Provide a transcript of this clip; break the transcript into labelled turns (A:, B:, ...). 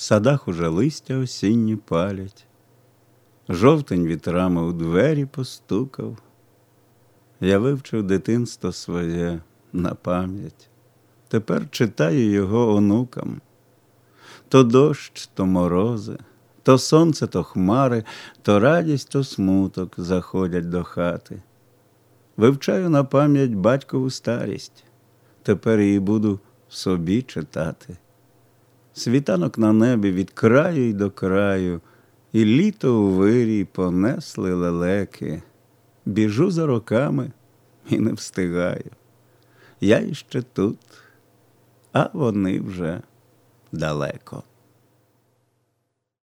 A: Садах уже листя осінні палять, жовтень вітрами у двері постукав. Я вивчив дитинство своє на пам'ять, тепер читаю його онукам. То дощ, то морози, то сонце, то хмари, то радість, то смуток заходять до хати. Вивчаю на пам'ять батькову старість, тепер її буду собі читати. Світанок на небі від краю й до краю, і літо у вирій понесли лелеки. Біжу за роками і не встигаю. Я іще тут, а вони вже далеко.